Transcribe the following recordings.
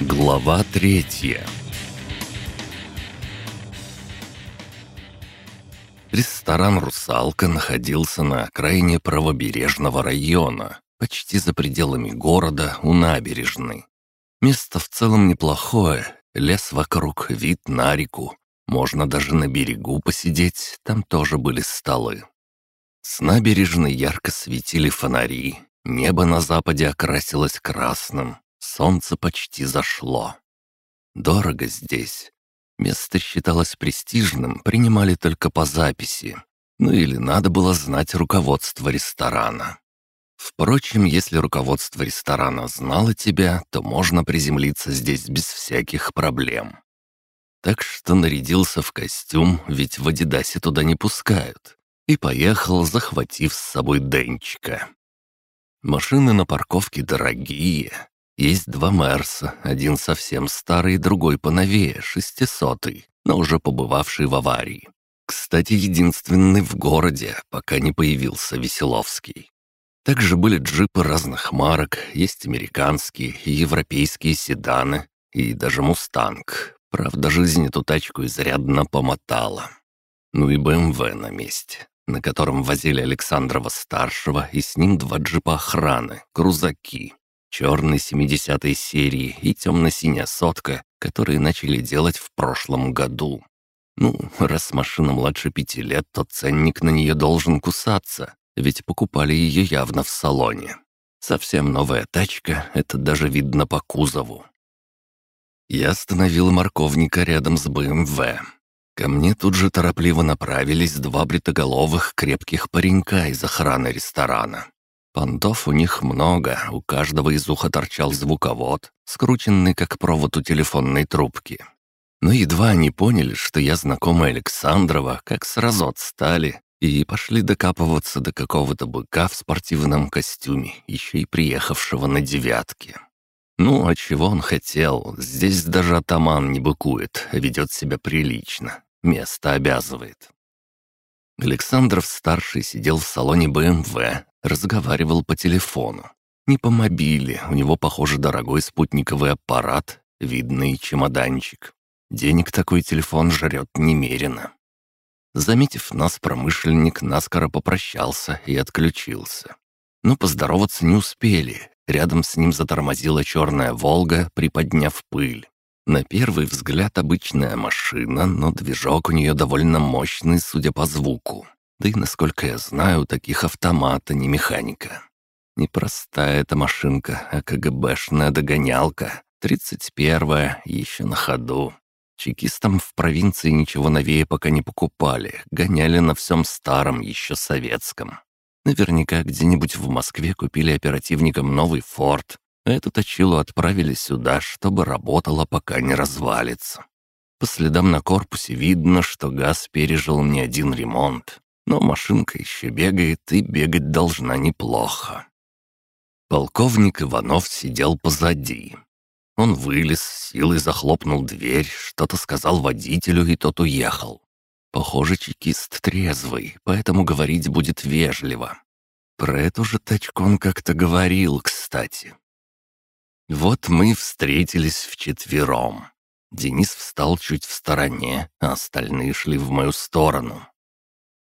Глава третья Ресторан «Русалка» находился на окраине правобережного района, почти за пределами города, у набережной. Место в целом неплохое, лес вокруг, вид на реку. Можно даже на берегу посидеть, там тоже были столы. С набережной ярко светили фонари, небо на западе окрасилось красным, солнце почти зашло. Дорого здесь. Место считалось престижным, принимали только по записи. Ну или надо было знать руководство ресторана. Впрочем, если руководство ресторана знало тебя, то можно приземлиться здесь без всяких проблем. Так что нарядился в костюм, ведь в Адидасе туда не пускают, и поехал, захватив с собой Денчика. Машины на парковке дорогие. Есть два Мерса, один совсем старый, другой поновее, шестисотый, но уже побывавший в аварии. Кстати, единственный в городе, пока не появился Веселовский. Также были джипы разных марок, есть американские и европейские седаны, и даже «Мустанг». Правда, жизнь эту тачку изрядно помотала. Ну и БМВ на месте, на котором возили Александрова-старшего и с ним два джипа охраны, крузаки. Черный 70-й серии и темно-синяя сотка, которые начали делать в прошлом году. Ну, раз машина младше пяти лет, то ценник на нее должен кусаться, ведь покупали ее явно в салоне. Совсем новая тачка, это даже видно по кузову. Я остановил морковника рядом с БМВ. Ко мне тут же торопливо направились два бритоголовых крепких паренька из охраны ресторана. Понтов у них много, у каждого из уха торчал звуковод, скрученный как провод у телефонной трубки. Но едва они поняли, что я знакомый Александрова, как сразу отстали и пошли докапываться до какого-то быка в спортивном костюме, еще и приехавшего на девятке. Ну, а чего он хотел? Здесь даже атаман не быкует, ведет себя прилично. Место обязывает. Александров-старший сидел в салоне БМВ, разговаривал по телефону. Не по мобиле, у него, похоже, дорогой спутниковый аппарат, видный чемоданчик. Денег такой телефон жрет немерено. Заметив нас, промышленник наскоро попрощался и отключился. Но поздороваться не успели. Рядом с ним затормозила черная «Волга», приподняв пыль. На первый взгляд обычная машина, но движок у нее довольно мощный, судя по звуку. Да и, насколько я знаю, таких автомата, не механика. Непростая эта машинка, а КГБшная догонялка. Тридцать первая, еще на ходу. Чекистам в провинции ничего новее пока не покупали, гоняли на всем старом, еще советском. Наверняка где-нибудь в Москве купили оперативникам новый «Форд», эту точилу отправили сюда, чтобы работала, пока не развалится. По следам на корпусе видно, что газ пережил не один ремонт, но машинка еще бегает и бегать должна неплохо. Полковник Иванов сидел позади, он вылез, силой захлопнул дверь, что-то сказал водителю, и тот уехал. Похоже, чекист трезвый, поэтому говорить будет вежливо. Про эту же тачку он как-то говорил, кстати. Вот мы встретились вчетвером. Денис встал чуть в стороне, а остальные шли в мою сторону.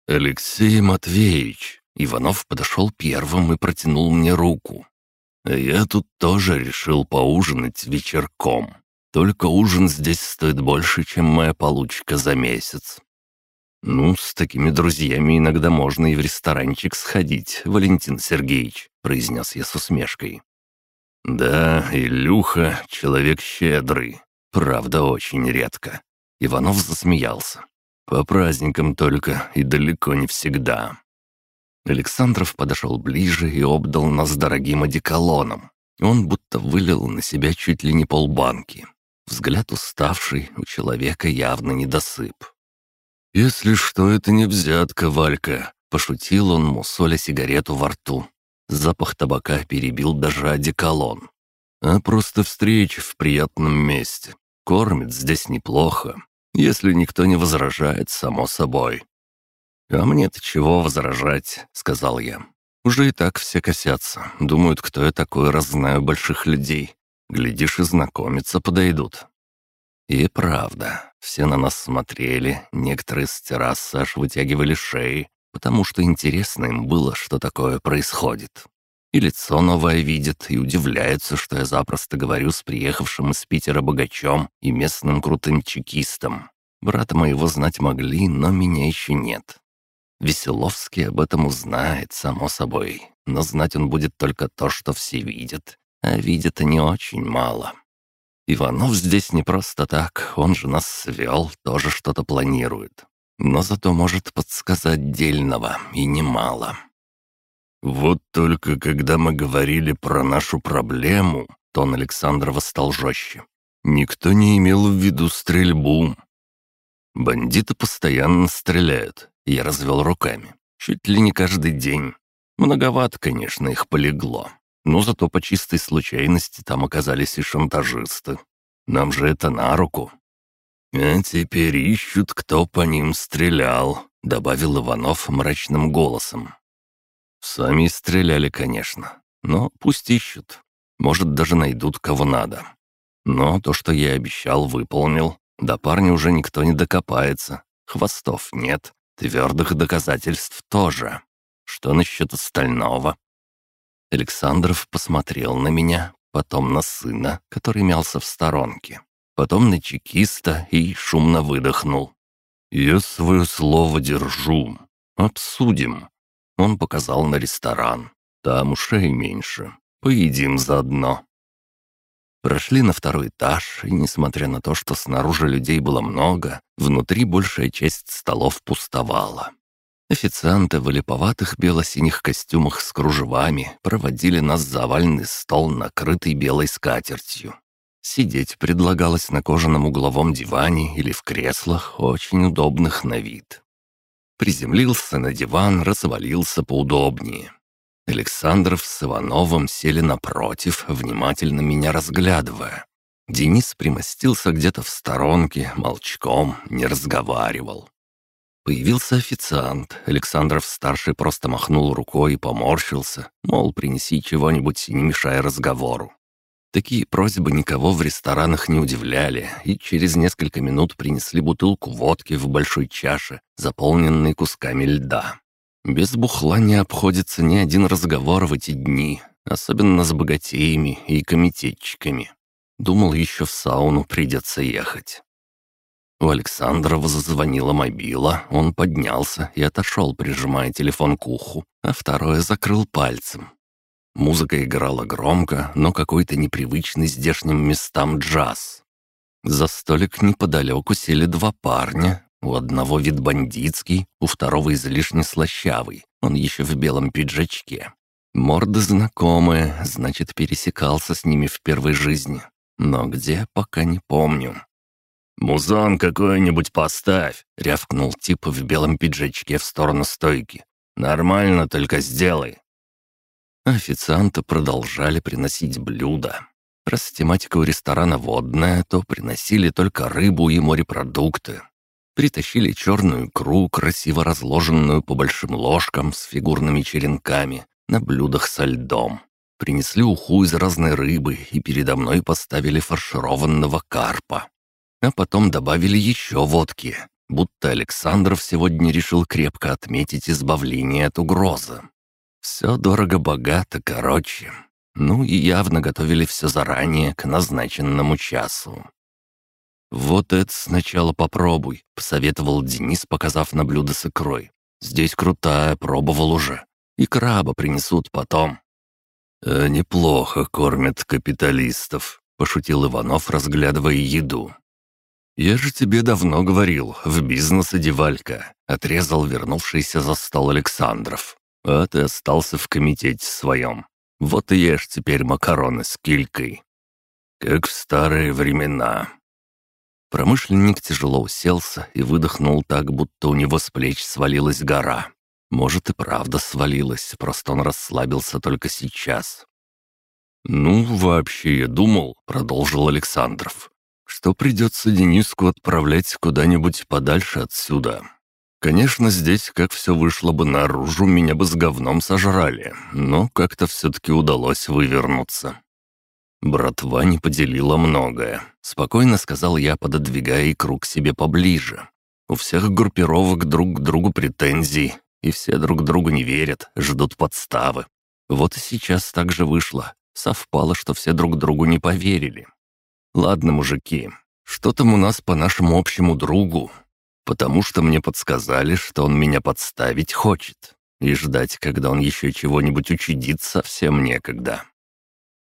«Алексей Матвеевич!» Иванов подошел первым и протянул мне руку. «Я тут тоже решил поужинать вечерком. Только ужин здесь стоит больше, чем моя получка за месяц». «Ну, с такими друзьями иногда можно и в ресторанчик сходить, Валентин Сергеевич», — произнес я с усмешкой. «Да, Илюха — человек щедрый. Правда, очень редко». Иванов засмеялся. «По праздникам только и далеко не всегда. Александров подошел ближе и обдал нас дорогим одеколоном. Он будто вылил на себя чуть ли не полбанки. Взгляд уставший, у человека явно недосып. «Если что, это не взятка, Валька», — пошутил он, мусоля сигарету во рту. Запах табака перебил даже одеколон. «А просто встреча в приятном месте. Кормит здесь неплохо. Если никто не возражает, само собой. «А мне-то чего возражать?» — сказал я. «Уже и так все косятся. Думают, кто я такой, раз знаю больших людей. Глядишь, и знакомиться подойдут». И правда, все на нас смотрели, некоторые с террасы аж вытягивали шеи, потому что интересно им было, что такое происходит. И лицо новое видят, и удивляются, что я запросто говорю с приехавшим из Питера богачом и местным крутым чекистом. Брата моего знать могли, но меня еще нет. Веселовский об этом узнает, само собой, но знать он будет только то, что все видят, а видят они очень мало. Иванов здесь не просто так, он же нас свел, тоже что-то планирует. Но зато может подсказать дельного, и немало. «Вот только когда мы говорили про нашу проблему», — тон Александрова стал жестче. «Никто не имел в виду стрельбу. Бандиты постоянно стреляют, я развел руками. Чуть ли не каждый день. Многовато, конечно, их полегло. Но зато по чистой случайности там оказались и шантажисты. Нам же это на руку. «А теперь ищут, кто по ним стрелял», — добавил Иванов мрачным голосом. Сами стреляли, конечно. Но пусть ищут. Может, даже найдут, кого надо. Но то, что я обещал, выполнил. До парня уже никто не докопается. Хвостов нет. Твердых доказательств тоже. Что насчет остального? Александров посмотрел на меня, потом на сына, который мялся в сторонке, потом на чекиста и шумно выдохнул. «Я свое слово держу. Обсудим. Он показал на ресторан. Там ушей меньше. Поедим заодно. Прошли на второй этаж, и несмотря на то, что снаружи людей было много, внутри большая часть столов пустовала. Официанты в липоватых бело-синих костюмах с кружевами проводили нас за овальный стол, накрытый белой скатертью. Сидеть предлагалось на кожаном угловом диване или в креслах, очень удобных на вид. Приземлился на диван, развалился поудобнее. Александров с Ивановым сели напротив, внимательно меня разглядывая. Денис примостился где-то в сторонке, молчком, не разговаривал. Появился официант. Александров-старший просто махнул рукой и поморщился, мол, принеси чего-нибудь, не мешая разговору. Такие просьбы никого в ресторанах не удивляли, и через несколько минут принесли бутылку водки в большой чаше, заполненной кусками льда. Без бухла не обходится ни один разговор в эти дни, особенно с богатеями и комитетчиками. Думал, еще в сауну придется ехать. У Александрова зазвонила мобила, он поднялся и отошел, прижимая телефон к уху, а второе закрыл пальцем. Музыка играла громко, но какой-то непривычный здешним местам джаз. За столик неподалеку сели два парня. У одного вид бандитский, у второго излишне слащавый, он еще в белом пиджачке. Морды знакомые, значит, пересекался с ними в первой жизни. Но где, пока не помню. «Музон какой-нибудь поставь!» — рявкнул тип в белом пиджачке в сторону стойки. «Нормально только сделай, официанты продолжали приносить блюда. Раз тематика у ресторана водная, то приносили только рыбу и морепродукты. Притащили черную икру, красиво разложенную по большим ложкам с фигурными черенками, на блюдах со льдом. Принесли уху из разной рыбы и передо мной поставили фаршированного карпа. А потом добавили еще водки, будто Александров сегодня решил крепко отметить избавление от угрозы. Все дорого-богато, короче. Ну и явно готовили все заранее, к назначенному часу. «Вот это сначала попробуй», — посоветовал Денис, показав на блюдо с икрой. «Здесь крутая, пробовал уже. И краба принесут потом». «А неплохо кормят капиталистов», — пошутил Иванов, разглядывая еду. «Я же тебе давно говорил, в бизнес одевалька», — отрезал вернувшийся за стол Александров. А ты остался в комитете своем. Вот и ешь теперь макароны с килькой. Как в старые времена». Промышленник тяжело уселся и выдохнул так, будто у него с плеч свалилась гора. Может и правда свалилась, просто он расслабился только сейчас. «Ну, вообще, я думал», — продолжил Александров, «что придется Дениску отправлять куда-нибудь подальше отсюда. Конечно, здесь, как все вышло бы наружу, меня бы с говном сожрали, но как-то все-таки удалось вывернуться. Братва не поделила многое. Спокойно сказал я, пододвигая икру к себе поближе. У всех группировок друг к другу претензий, и все друг другу не верят, ждут подставы. Вот и сейчас так же вышло. Совпало, что все друг другу не поверили. Ладно, мужики, что там у нас по нашему общему другу? Потому что мне подсказали, что он меня подставить хочет. И ждать, когда он еще чего-нибудь учудит, совсем некогда.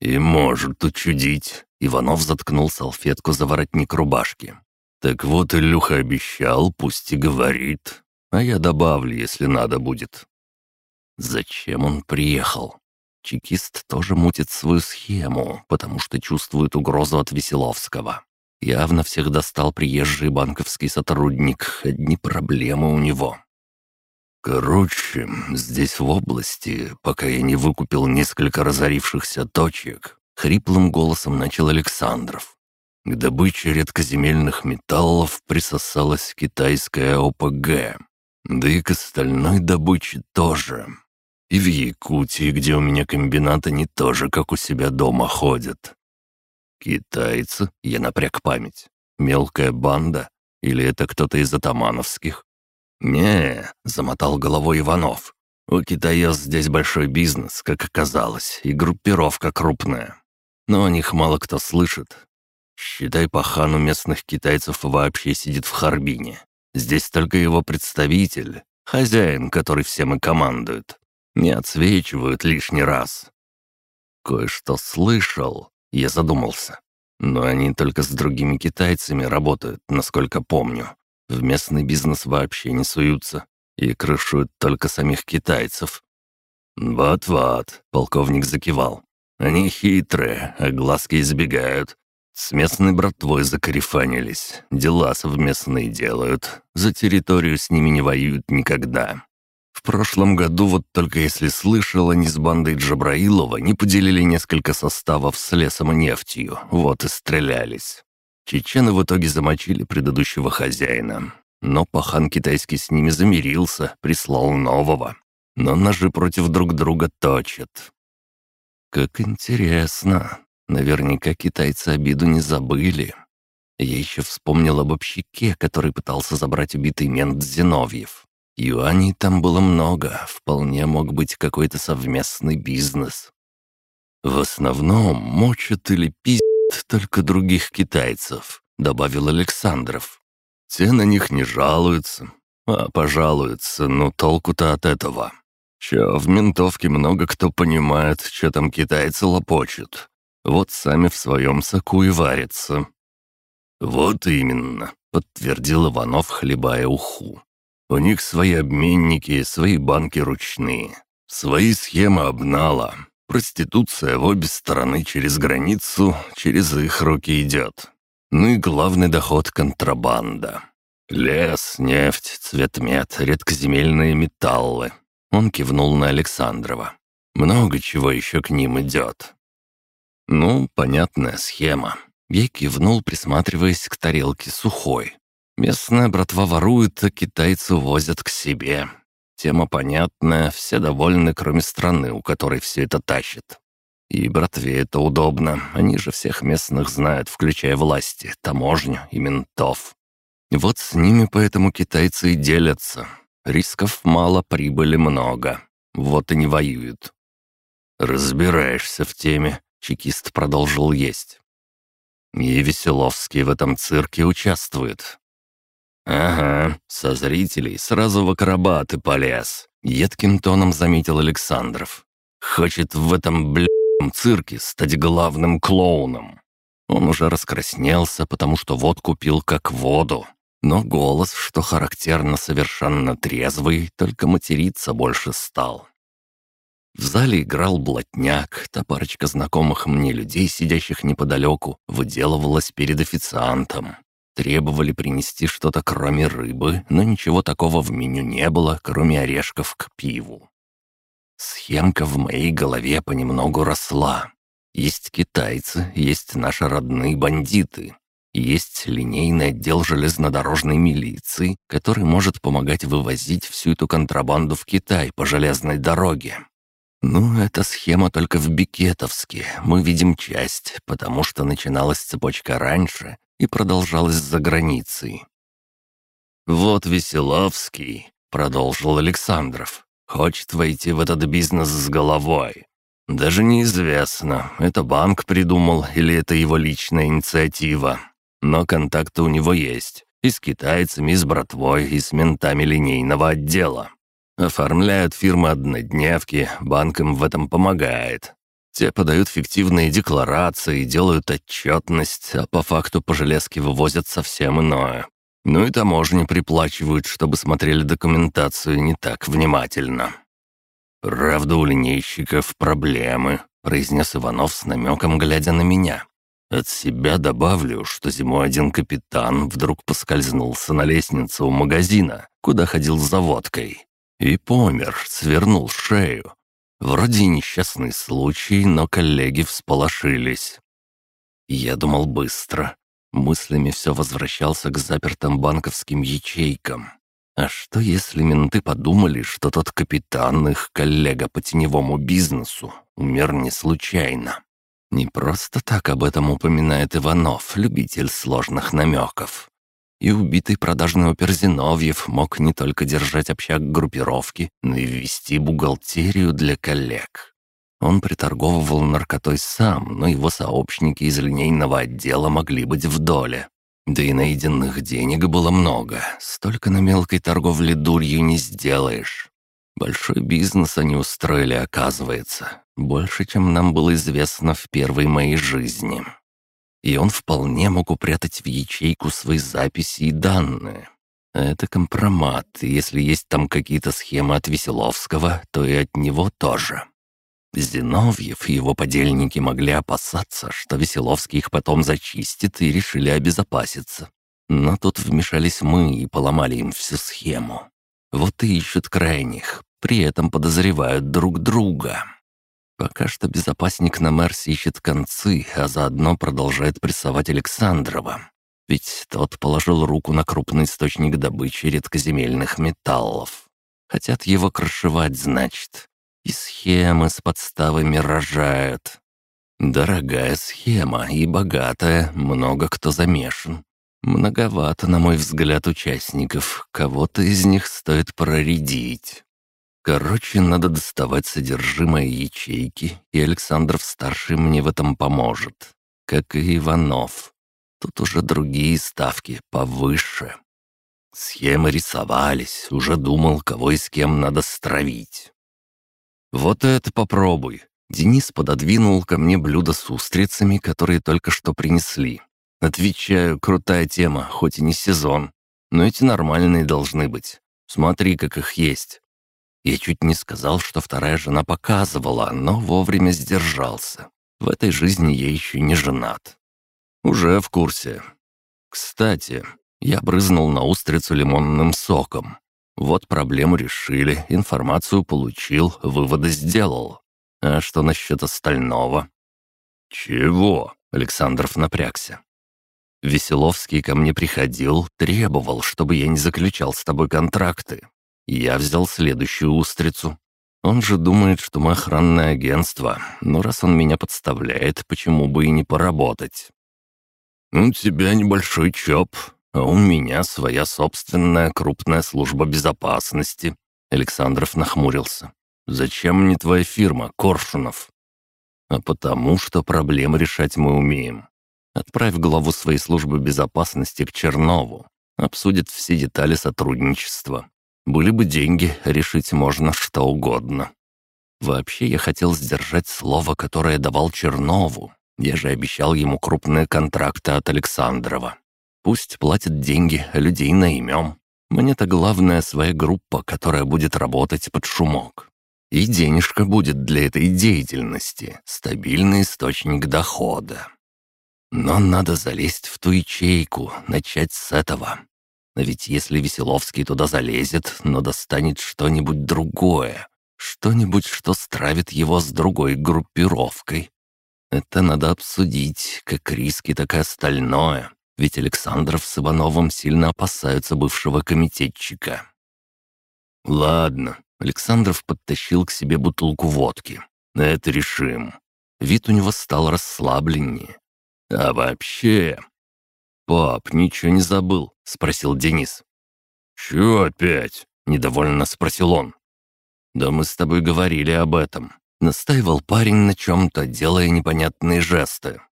«И может учудить», — Иванов заткнул салфетку за воротник рубашки. «Так вот, Илюха обещал, пусть и говорит. А я добавлю, если надо будет». Зачем он приехал? Чекист тоже мутит свою схему, потому что чувствует угрозу от Веселовского. Явно всех достал приезжий банковский сотрудник, одни проблемы у него. «Короче, здесь в области, пока я не выкупил несколько разорившихся точек», — хриплым голосом начал Александров. К добыче редкоземельных металлов присосалась китайская ОПГ, да и к остальной добыче тоже. И в Якутии, где у меня комбинат, они тоже как у себя дома ходят. Китайцы? Я напряг память. Мелкая банда? Или это кто-то из атамановских? «Не», — замотал головой Иванов. «У китаёс здесь большой бизнес, как оказалось, и группировка крупная. Но о них мало кто слышит. Считай, пахан местных китайцев вообще сидит в Харбине. Здесь только его представитель, хозяин, который всем и командует. Не отсвечивают лишний раз. Кое-что слышал, я задумался. Но они только с другими китайцами работают, насколько помню. В местный бизнес вообще не суются и крышуют только самих китайцев. «Вот-вот», — полковник закивал. «Они хитрые, а глазки избегают. С местной братвой закарифанились, дела совместные делают, за территорию с ними не воюют никогда. В прошлом году, вот только если слышал, они с бандой Джабраилова не поделили несколько составов с лесом и нефтью, вот и стрелялись. Чечены в итоге замочили предыдущего хозяина. Но пахан китайский с ними замирился, прислал нового. Но ножи против друг друга точат. Как интересно. Наверняка китайцы обиду не забыли. Я еще вспомнил об общике, который пытался забрать убитый мент Зиновьев. Юаней там было много, вполне мог быть какой-то совместный бизнес. В основном мочат или пиздят только других китайцев», — добавил Александров. «Те на них не жалуются, а пожалуются, но толку-то от этого. Чё, в ментовке много кто понимает, что там китайцы лопочут. Вот сами в своем соку и варятся». «Вот именно», — подтвердил Иванов, хлебая уху. «У них свои обменники, свои банки ручные, свои схемы обнала, Проституция в обе стороны через границу, через их руки идет. Ну и главный доход — контрабанда. Лес, нефть, цветмет, редкоземельные металлы. Он кивнул на Александрова. Много чего еще к ним идет. Ну, понятная схема. Я кивнул, присматриваясь к тарелке сухой. Местная братва ворует, а китайцы возят к себе. Тема понятная, все довольны, кроме страны, у которой все это тащит. И братве это удобно, они же всех местных знают, включая власти, таможню и ментов. Вот с ними поэтому китайцы и делятся. Рисков мало, прибыли много. Вот и не воюют. «Разбираешься в теме», — чекист продолжил есть. «И Веселовский в этом цирке участвует. «Ага, со зрителей сразу в акробаты полез», — едким тоном заметил Александров. «Хочет в этом, блядь, цирке стать главным клоуном». Он уже раскраснелся, потому что водку пил как воду. Но голос, что характерно совершенно трезвый, только материться больше стал. В зале играл блатняк, та парочка знакомых мне людей, сидящих неподалеку, выделывалась перед официантом. Требовали принести что-то кроме рыбы, но ничего такого в меню не было, кроме орешков к пиву. Схемка в моей голове понемногу росла. Есть китайцы, есть наши родные бандиты. Есть линейный отдел железнодорожной милиции, который может помогать вывозить всю эту контрабанду в Китай по железной дороге. Ну, эта схема только в Бикетовске. Мы видим часть, потому что начиналась цепочка раньше и продолжалась за границей. «Вот Веселовский», — продолжил Александров, — «хочет войти в этот бизнес с головой. Даже неизвестно, это банк придумал или это его личная инициатива. Но контакты у него есть. И с китайцами, и с братвой, и с ментами линейного отдела. Оформляют фирмы-однодневки, банк им в этом помогает. Те подают фиктивные декларации, делают отчетность, а по факту по железке вывозят совсем иное. Ну и таможни приплачивают, чтобы смотрели документацию не так внимательно. «Правда, у линейщиков проблемы», — произнес Иванов с намеком, глядя на меня. От себя добавлю, что зимой один капитан вдруг поскользнулся на лестнице у магазина, куда ходил за водкой. И помер, свернул шею. Вроде несчастный случай, но коллеги всполошились. Я думал быстро. Мыслями все возвращался к запертым банковским ячейкам. А что, если менты подумали, что тот капитан, их коллега по теневому бизнесу, умер не случайно? Не просто так об этом упоминает Иванов, любитель сложных намеков. И убитый продажный опер Зиновьев мог не только держать общак группировки, но и вести бухгалтерию для коллег. Он приторговывал наркотой сам, но его сообщники из линейного отдела могли быть в доле. Да и найденных денег было много, столько на мелкой торговле дурью не сделаешь. Большой бизнес они устроили, оказывается. Больше, чем нам было известно в первой моей жизни и он вполне мог упрятать в ячейку свои записи и данные. Это компромат, и если есть там какие-то схемы от Веселовского, то и от него тоже. Зиновьев и его подельники могли опасаться, что Веселовский их потом зачистит, и решили обезопаситься. Но тут вмешались мы и поломали им всю схему. Вот и ищут крайних, при этом подозревают друг друга. Пока что безопасник на Марсе ищет концы, а заодно продолжает прессовать Александрова. Ведь тот положил руку на крупный источник добычи редкоземельных металлов. Хотят его крышевать, значит. И схемы с подставами рожают. Дорогая схема и богатая, много кто замешан. Многовато, на мой взгляд, участников. Кого-то из них стоит проредить. Короче, надо доставать содержимое ячейки, и Александров-старший мне в этом поможет. Как и Иванов. Тут уже другие ставки, повыше. Схемы рисовались, уже думал, кого и с кем надо стравить. «Вот это попробуй!» Денис пододвинул ко мне блюдо с устрицами, которые только что принесли. Отвечаю, крутая тема, хоть и не сезон. Но эти нормальные должны быть. Смотри, как их есть. Я чуть не сказал, что вторая жена показывала, но вовремя сдержался. В этой жизни я еще не женат. Уже в курсе. Кстати, я брызнул на устрицу лимонным соком. Вот проблему решили, информацию получил, выводы сделал. А что насчет остального? «Чего?» — Александров напрягся. Веселовский ко мне приходил, требовал, чтобы я не заключал с тобой контракты. Я взял следующую устрицу. Он же думает, что мы охранное агентство, но раз он меня подставляет, почему бы и не поработать? «У тебя небольшой ЧОП, а у меня своя собственная крупная служба безопасности», Александров нахмурился. «Зачем мне твоя фирма, Коршунов?» «А потому что проблемы решать мы умеем. Отправь главу своей службы безопасности к Чернову. Обсудит все детали сотрудничества. Были бы деньги, решить можно что угодно. Вообще я хотел сдержать слово, которое давал Чернову. Я же обещал ему крупные контракты от Александрова. Пусть платят деньги, людей наймем. Мне-то главная своя группа, которая будет работать под шумок. И денежка будет для этой деятельности, стабильный источник дохода. Но надо залезть в ту ячейку, начать с этого. Но ведь если Веселовский туда залезет, но достанет что-нибудь другое, что-нибудь, что стравит его с другой группировкой. Это надо обсудить, как риски, так и остальное. Ведь Александров с Ивановым сильно опасаются бывшего комитетчика. «Ладно». Александров подтащил к себе бутылку водки. «Это решим». Вид у него стал расслабленнее. «А вообще...» «Пап, ничего не забыл?» — спросил Денис. «Чё опять?» — недовольно спросил он. «Да мы с тобой говорили об этом». Настаивал парень на чем-то, делая непонятные жесты.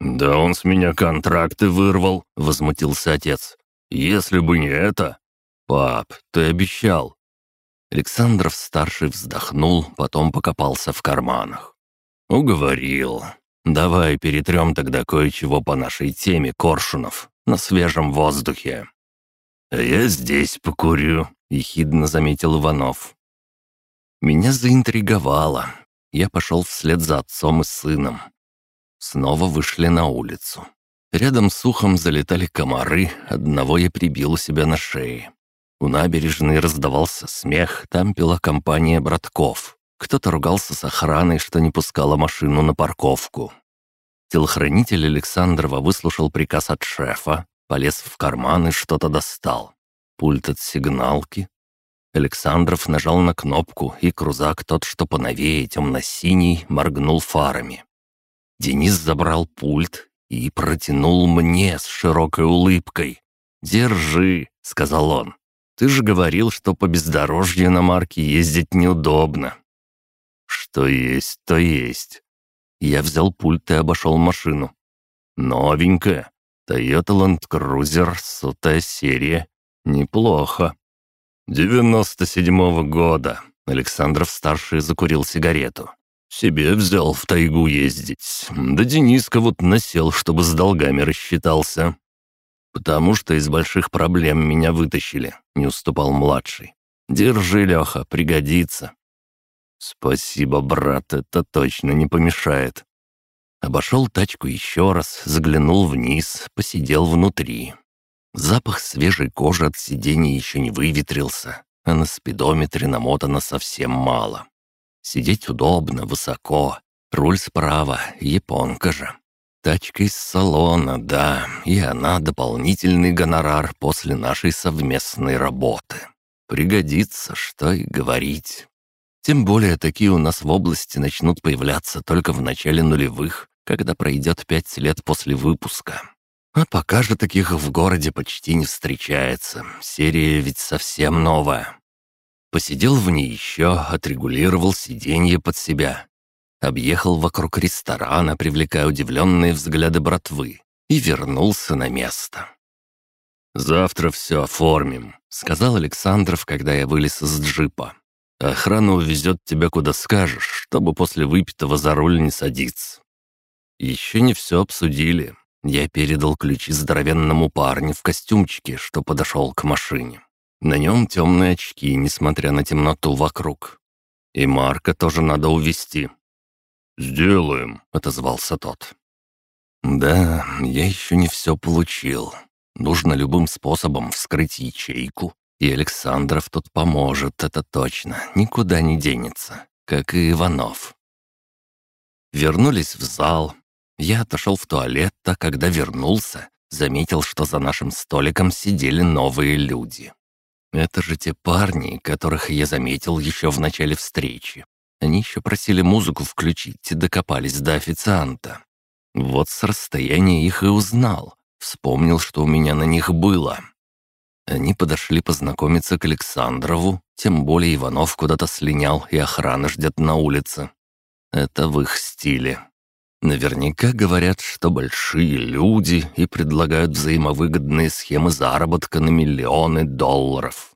«Да он с меня контракты вырвал», — возмутился отец. «Если бы не это...» «Пап, ты обещал». Александров-старший вздохнул, потом покопался в карманах. «Уговорил. Давай перетрем тогда кое-чего по нашей теме, Коршунов, на свежем воздухе». «А я здесь покурю», — ехидно заметил Иванов. Меня заинтриговало. Я пошел вслед за отцом и сыном. Снова вышли на улицу. Рядом с ухом залетали комары, одного я прибил у себя на шее. У набережной раздавался смех, там пила компания братков. Кто-то ругался с охраной, что не пускала машину на парковку. Телохранитель Александрова выслушал приказ от шефа, полез в карман и что-то достал. Пульт от сигналки, Александров нажал на кнопку, и крузак, тот, что поновее, темно-синий, моргнул фарами. Денис забрал пульт и протянул мне с широкой улыбкой. «Держи», — сказал он. «Ты же говорил, что по бездорожью на марке ездить неудобно». «Что есть, то есть». Я взял пульт и обошел машину. «Новенькая. Toyota Land Cruiser, сотая серия. Неплохо. «Девяносто седьмого года». Александров-старший закурил сигарету. «Себе взял в тайгу ездить. Да Дениска вот насел, чтобы с долгами рассчитался. Потому что из больших проблем меня вытащили», — не уступал младший. «Держи, Леха, пригодится». «Спасибо, брат, это точно не помешает». Обошел тачку еще раз, заглянул вниз, посидел внутри. Запах свежей кожи от сидения еще не выветрился, а на спидометре намотано совсем мало. Сидеть удобно, высоко, руль справа, японка же. Тачка из салона, да, и она дополнительный гонорар после нашей совместной работы. Пригодится, что и говорить. Тем более такие у нас в области начнут появляться только в начале нулевых, когда пройдет пять лет после выпуска. А пока же таких в городе почти не встречается. Серия ведь совсем новая. Посидел в ней еще, отрегулировал сиденье под себя. Объехал вокруг ресторана, привлекая удивленные взгляды братвы, и вернулся на место. «Завтра все оформим», — сказал Александров, когда я вылез из джипа. «Охрана увезет тебя куда скажешь, чтобы после выпитого за руль не садиться». Еще не все обсудили. Я передал ключи здоровенному парню в костюмчике, что подошел к машине. На нем темные очки, несмотря на темноту вокруг. И Марка тоже надо увести. «Сделаем», — отозвался тот. «Да, я еще не все получил. Нужно любым способом вскрыть ячейку, и Александров тут поможет, это точно, никуда не денется, как и Иванов». Вернулись в зал, я отошел в туалет, а когда вернулся, заметил, что за нашим столиком сидели новые люди. Это же те парни, которых я заметил еще в начале встречи. Они еще просили музыку включить и докопались до официанта. Вот с расстояния их и узнал. Вспомнил, что у меня на них было. Они подошли познакомиться к Александрову, тем более Иванов куда-то слинял, и охрана ждет на улице. Это в их стиле. Наверняка говорят, что большие люди и предлагают взаимовыгодные схемы заработка на миллионы долларов.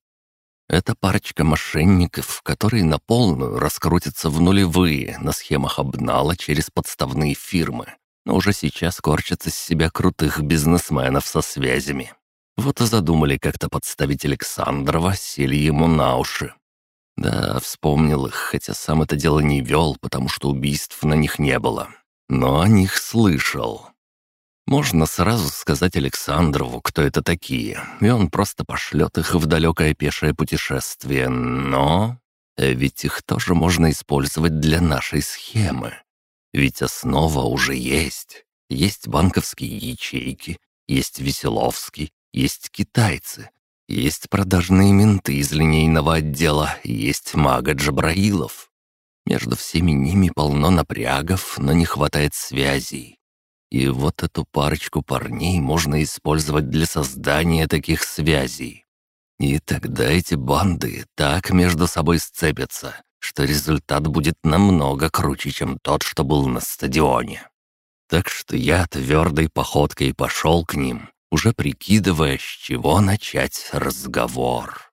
Это парочка мошенников, которые на полную раскрутятся в нулевые на схемах обнала через подставные фирмы, но уже сейчас корчат из себя крутых бизнесменов со связями. Вот и задумали как-то подставить Александрова, сели ему на уши. Да, вспомнил их, хотя сам это дело не вел, потому что убийств на них не было но о них слышал. Можно сразу сказать Александрову, кто это такие, и он просто пошлет их в далекое пешее путешествие, но... Ведь их тоже можно использовать для нашей схемы. Ведь основа уже есть. Есть банковские ячейки, есть Веселовский, есть китайцы. Есть продажные менты из линейного отдела, есть мага Джабраилов. Между всеми ними полно напрягов, но не хватает связей. И вот эту парочку парней можно использовать для создания таких связей. И тогда эти банды так между собой сцепятся, что результат будет намного круче, чем тот, что был на стадионе. Так что я твердой походкой пошел к ним, уже прикидывая, с чего начать разговор.